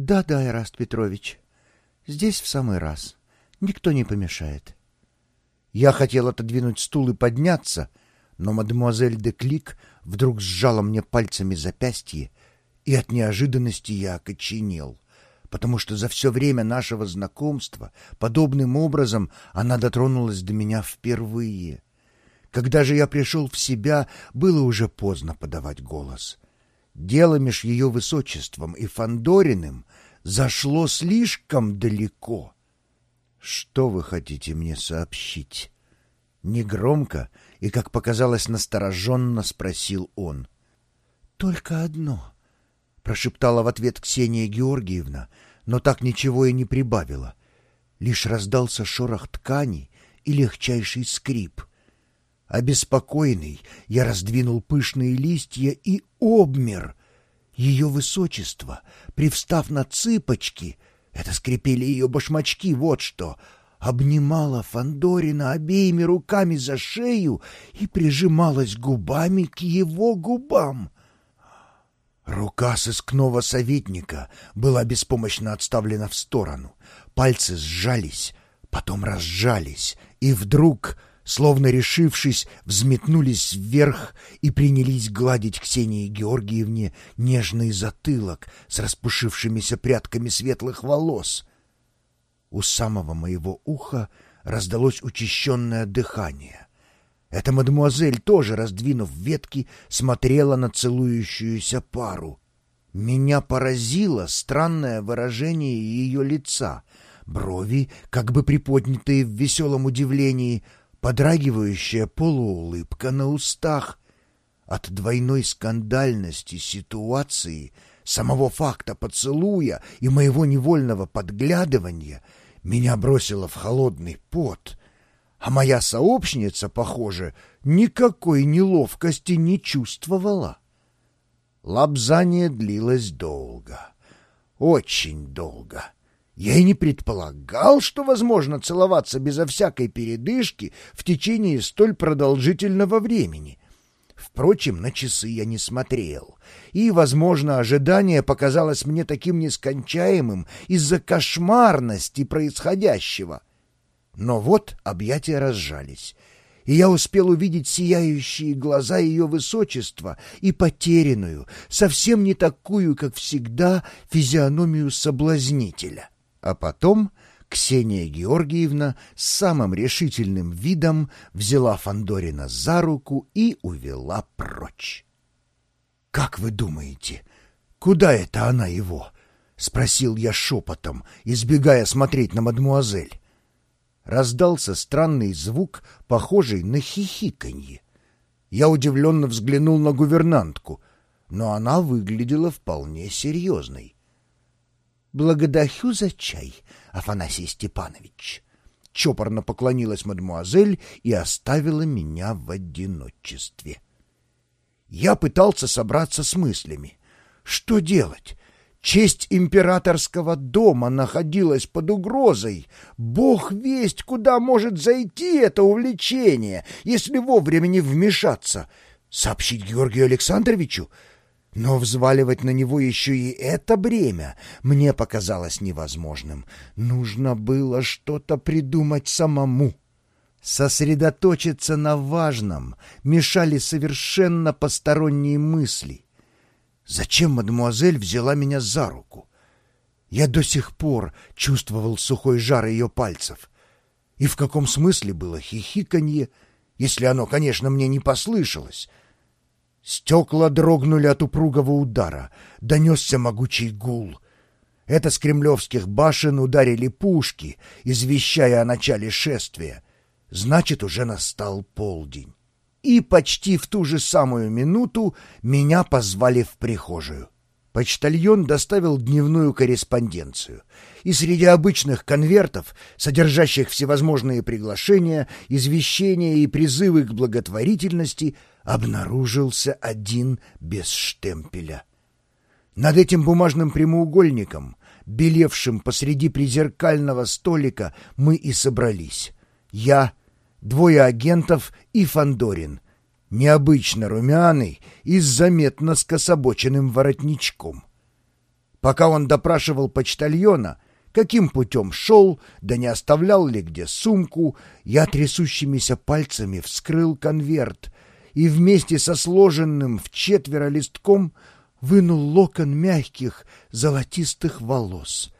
Да-да, Эраст Петрович. Здесь в самый раз. Никто не помешает. Я хотел отодвинуть стул и подняться, но мадемуазель де Клик вдруг сжала мне пальцами запястье, и от неожиданности я окоченел, потому что за все время нашего знакомства подобным образом она дотронулась до меня впервые. Когда же я пришел в себя, было уже поздно подавать голос. Дело меж ее высочеством и Фандориным зашло слишком далеко. Что вы хотите мне сообщить? Негромко и, как показалось, настороженно спросил он. Только одно, прошептала в ответ Ксения Георгиевна, но так ничего и не прибавила. Лишь раздался шорох ткани и легчайший скрип. Обеспокоенный, я раздвинул пышные листья и обмер. Ее высочество, привстав на цыпочки, это скрипели ее башмачки, вот что, обнимала Фандорина обеими руками за шею и прижималась губами к его губам. Рука сыскного советника была беспомощно отставлена в сторону. Пальцы сжались, потом разжались, и вдруг словно решившись, взметнулись вверх и принялись гладить Ксении Георгиевне нежный затылок с распушившимися прядками светлых волос. У самого моего уха раздалось учащенное дыхание. Эта мадемуазель, тоже раздвинув ветки, смотрела на целующуюся пару. Меня поразило странное выражение ее лица — брови, как бы приподнятые в веселом удивлении, подрагивающая полуулыбка на устах. От двойной скандальности ситуации, самого факта поцелуя и моего невольного подглядывания меня бросило в холодный пот, а моя сообщница, похоже, никакой неловкости не чувствовала. Лобзание длилось долго, очень долго — я и не предполагал, что возможно целоваться безо всякой передышки в течение столь продолжительного времени. Впрочем, на часы я не смотрел, и, возможно, ожидание показалось мне таким нескончаемым из-за кошмарности происходящего. Но вот объятия разжались, и я успел увидеть сияющие глаза ее высочества и потерянную, совсем не такую, как всегда, физиономию соблазнителя. А потом Ксения Георгиевна с самым решительным видом взяла Фандорина за руку и увела прочь. «Как вы думаете, куда это она его?» — спросил я шепотом, избегая смотреть на мадмуазель. Раздался странный звук, похожий на хихиканье. Я удивленно взглянул на гувернантку, но она выглядела вполне серьезной. «Благодарю за чай, Афанасий Степанович». Чопорно поклонилась мадемуазель и оставила меня в одиночестве. Я пытался собраться с мыслями. Что делать? Честь императорского дома находилась под угрозой. Бог весть, куда может зайти это увлечение, если вовремя не вмешаться. Сообщить Георгию Александровичу? Но взваливать на него еще и это бремя мне показалось невозможным. Нужно было что-то придумать самому. Сосредоточиться на важном мешали совершенно посторонние мысли. Зачем мадемуазель взяла меня за руку? Я до сих пор чувствовал сухой жар ее пальцев. И в каком смысле было хихиканье, если оно, конечно, мне не послышалось — Стекла дрогнули от упругого удара, донесся могучий гул. Это с кремлевских башен ударили пушки, извещая о начале шествия. Значит, уже настал полдень. И почти в ту же самую минуту меня позвали в прихожую. Почтальон доставил дневную корреспонденцию, и среди обычных конвертов, содержащих всевозможные приглашения, извещения и призывы к благотворительности, обнаружился один без штемпеля. Над этим бумажным прямоугольником, белевшим посреди призеркального столика, мы и собрались. Я, двое агентов и Фандорин, необычно румяный и с заметно скособоченным воротничком. Пока он допрашивал почтальона, каким путем шел, да не оставлял ли где сумку, я трясущимися пальцами вскрыл конверт и вместе со сложенным в четверо листком вынул локон мягких золотистых волос.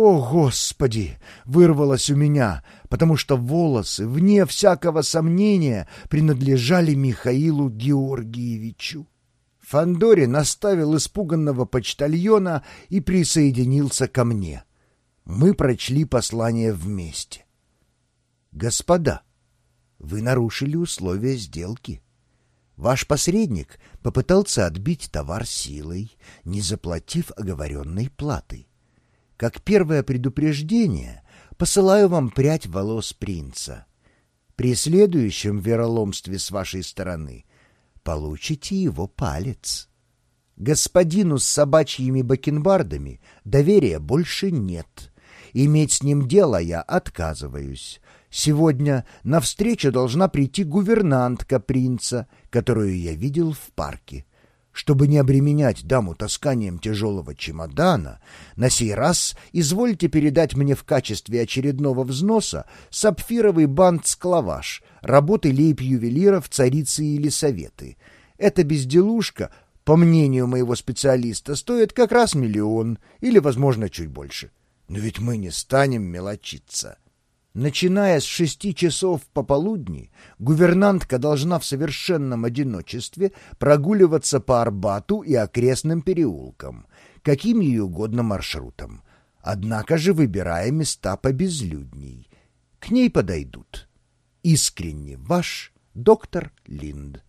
«О, Господи!» — вырвалось у меня, потому что волосы, вне всякого сомнения, принадлежали Михаилу Георгиевичу. Фандори наставил испуганного почтальона и присоединился ко мне. Мы прочли послание вместе. «Господа, вы нарушили условия сделки. Ваш посредник попытался отбить товар силой, не заплатив оговоренной платы. Как первое предупреждение посылаю вам прядь волос принца. При следующем вероломстве с вашей стороны получите его палец. Господину с собачьими бакенбардами доверия больше нет. Иметь с ним дело я отказываюсь. Сегодня на встречу должна прийти гувернантка принца, которую я видел в парке. Чтобы не обременять даму тасканием тяжелого чемодана, на сей раз извольте передать мне в качестве очередного взноса сапфировый бант-склаваш, работы лейб-ювелиров царицы или советы. Эта безделушка, по мнению моего специалиста, стоит как раз миллион или, возможно, чуть больше. Но ведь мы не станем мелочиться. Начиная с шести часов пополудни, гувернантка должна в совершенном одиночестве прогуливаться по Арбату и окрестным переулкам, каким ей угодно маршрутом, однако же выбирая места побезлюдней. К ней подойдут. Искренне ваш доктор Линд.